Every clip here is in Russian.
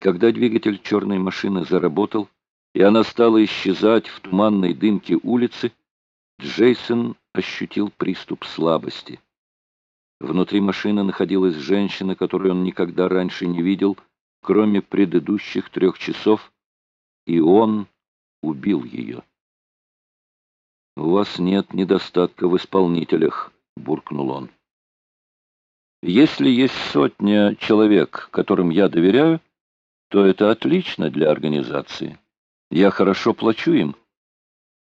Когда двигатель черной машины заработал, и она стала исчезать в туманной дымке улицы, Джейсон ощутил приступ слабости. Внутри машины находилась женщина, которую он никогда раньше не видел, кроме предыдущих трех часов, и он убил ее. «У вас нет недостатка в исполнителях», — буркнул он. «Если есть сотня человек, которым я доверяю, то это отлично для организации. Я хорошо плачу им.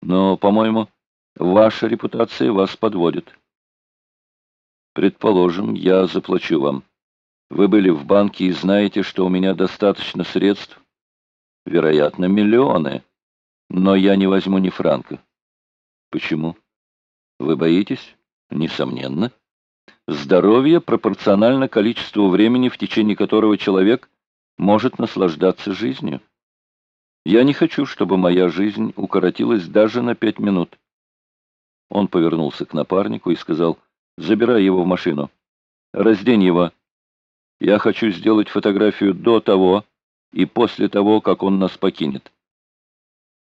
Но, по-моему, ваша репутация вас подводит. Предположим, я заплачу вам. Вы были в банке и знаете, что у меня достаточно средств. Вероятно, миллионы. Но я не возьму ни франка. Почему? Вы боитесь? Несомненно. Здоровье пропорционально количеству времени, в течение которого человек может наслаждаться жизнью. Я не хочу, чтобы моя жизнь укоротилась даже на пять минут. Он повернулся к напарнику и сказал, забирай его в машину. Раздень его. Я хочу сделать фотографию до того и после того, как он нас покинет.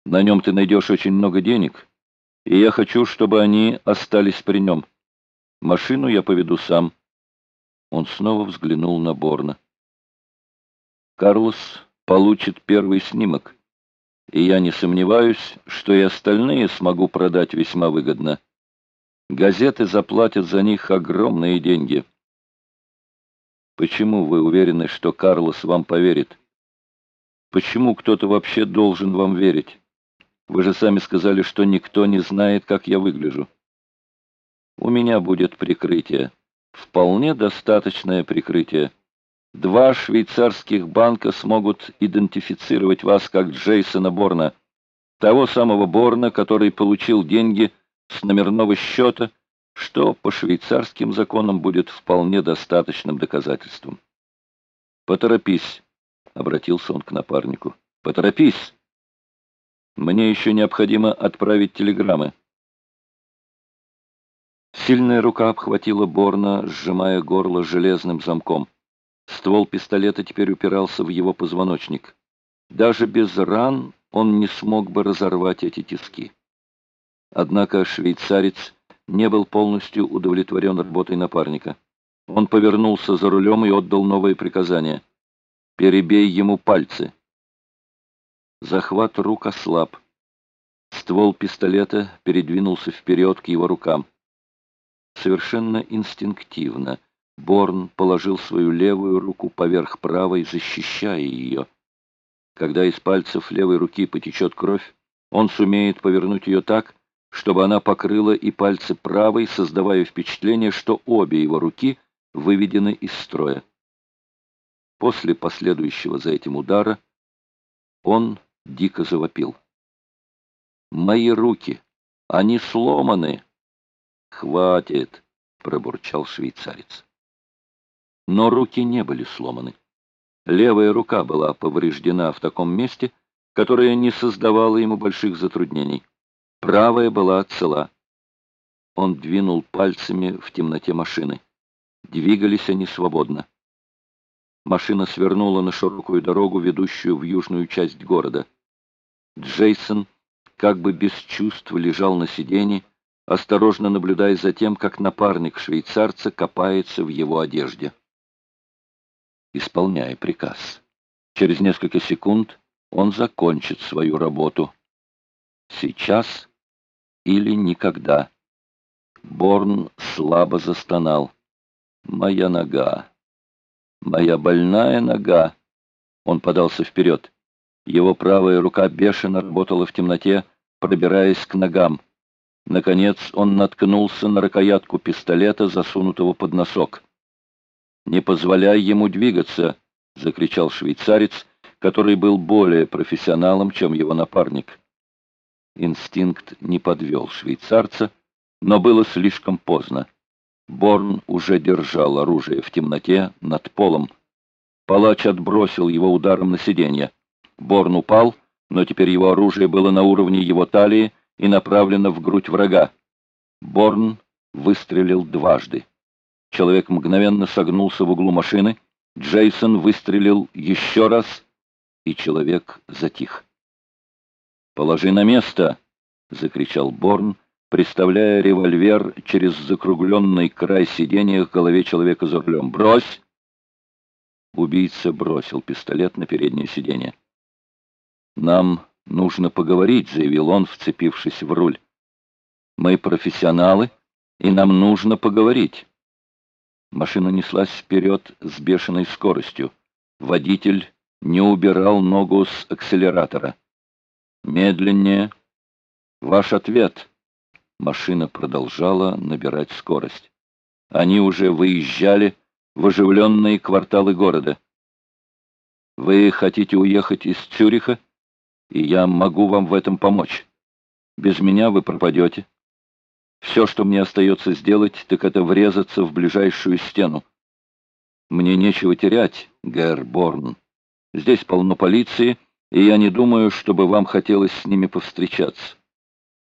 На нем ты найдешь очень много денег, и я хочу, чтобы они остались при нем. Машину я поведу сам. Он снова взглянул на Борна. Карлос получит первый снимок, и я не сомневаюсь, что и остальные смогу продать весьма выгодно. Газеты заплатят за них огромные деньги. Почему вы уверены, что Карлос вам поверит? Почему кто-то вообще должен вам верить? Вы же сами сказали, что никто не знает, как я выгляжу. У меня будет прикрытие. Вполне достаточное прикрытие. Два швейцарских банка смогут идентифицировать вас как Джейсона Борна, того самого Борна, который получил деньги с номерного счета, что по швейцарским законам будет вполне достаточным доказательством. «Поторопись», — обратился он к напарнику. «Поторопись!» Мне еще необходимо отправить телеграммы. Сильная рука обхватила Борна, сжимая горло железным замком. Ствол пистолета теперь упирался в его позвоночник. Даже без ран он не смог бы разорвать эти тиски. Однако швейцарец не был полностью удовлетворен работой напарника. Он повернулся за рулем и отдал новое приказание. «Перебей ему пальцы». Захват рук ослаб. Ствол пистолета передвинулся вперед к его рукам. Совершенно инстинктивно Борн положил свою левую руку поверх правой, защищая ее. Когда из пальцев левой руки потечет кровь, он сумеет повернуть ее так, чтобы она покрыла и пальцы правой, создавая впечатление, что обе его руки выведены из строя. После последующего за этим удара он дико завопил. «Мои руки! Они сломаны!» «Хватит!» — пробурчал швейцарец. Но руки не были сломаны. Левая рука была повреждена в таком месте, которое не создавало ему больших затруднений. Правая была цела. Он двинул пальцами в темноте машины. Двигались они свободно. Машина свернула на широкую дорогу, ведущую в южную часть города. Джейсон как бы без чувств лежал на сиденье, осторожно наблюдая за тем, как напарник швейцарца копается в его одежде. Исполняя приказ. Через несколько секунд он закончит свою работу. Сейчас или никогда. Борн слабо застонал. «Моя нога! Моя больная нога!» Он подался вперед. Его правая рука бешено работала в темноте, пробираясь к ногам. Наконец он наткнулся на рукоятку пистолета, засунутого под носок. «Не позволяй ему двигаться!» — закричал швейцарец, который был более профессионалом, чем его напарник. Инстинкт не подвел швейцарца, но было слишком поздно. Борн уже держал оружие в темноте над полом. Палач отбросил его ударом на сиденье. Борн упал, но теперь его оружие было на уровне его талии и направлено в грудь врага. Борн выстрелил дважды. Человек мгновенно согнулся в углу машины. Джейсон выстрелил еще раз и человек затих. «Положи на место!» — закричал Борн, приставляя револьвер через закругленный край сиденья к голове человека за рулем. «Брось!» Убийца бросил пистолет на переднее сиденье. «Нам нужно поговорить», — заявил он, вцепившись в руль. «Мы профессионалы, и нам нужно поговорить». Машина неслась вперед с бешеной скоростью. Водитель не убирал ногу с акселератора. «Медленнее. Ваш ответ». Машина продолжала набирать скорость. Они уже выезжали в оживленные кварталы города. «Вы хотите уехать из Цюриха, и я могу вам в этом помочь. Без меня вы пропадете. Все, что мне остается сделать, так это врезаться в ближайшую стену. Мне нечего терять, Гэр Борн. Здесь полно полиции, и я не думаю, чтобы вам хотелось с ними повстречаться.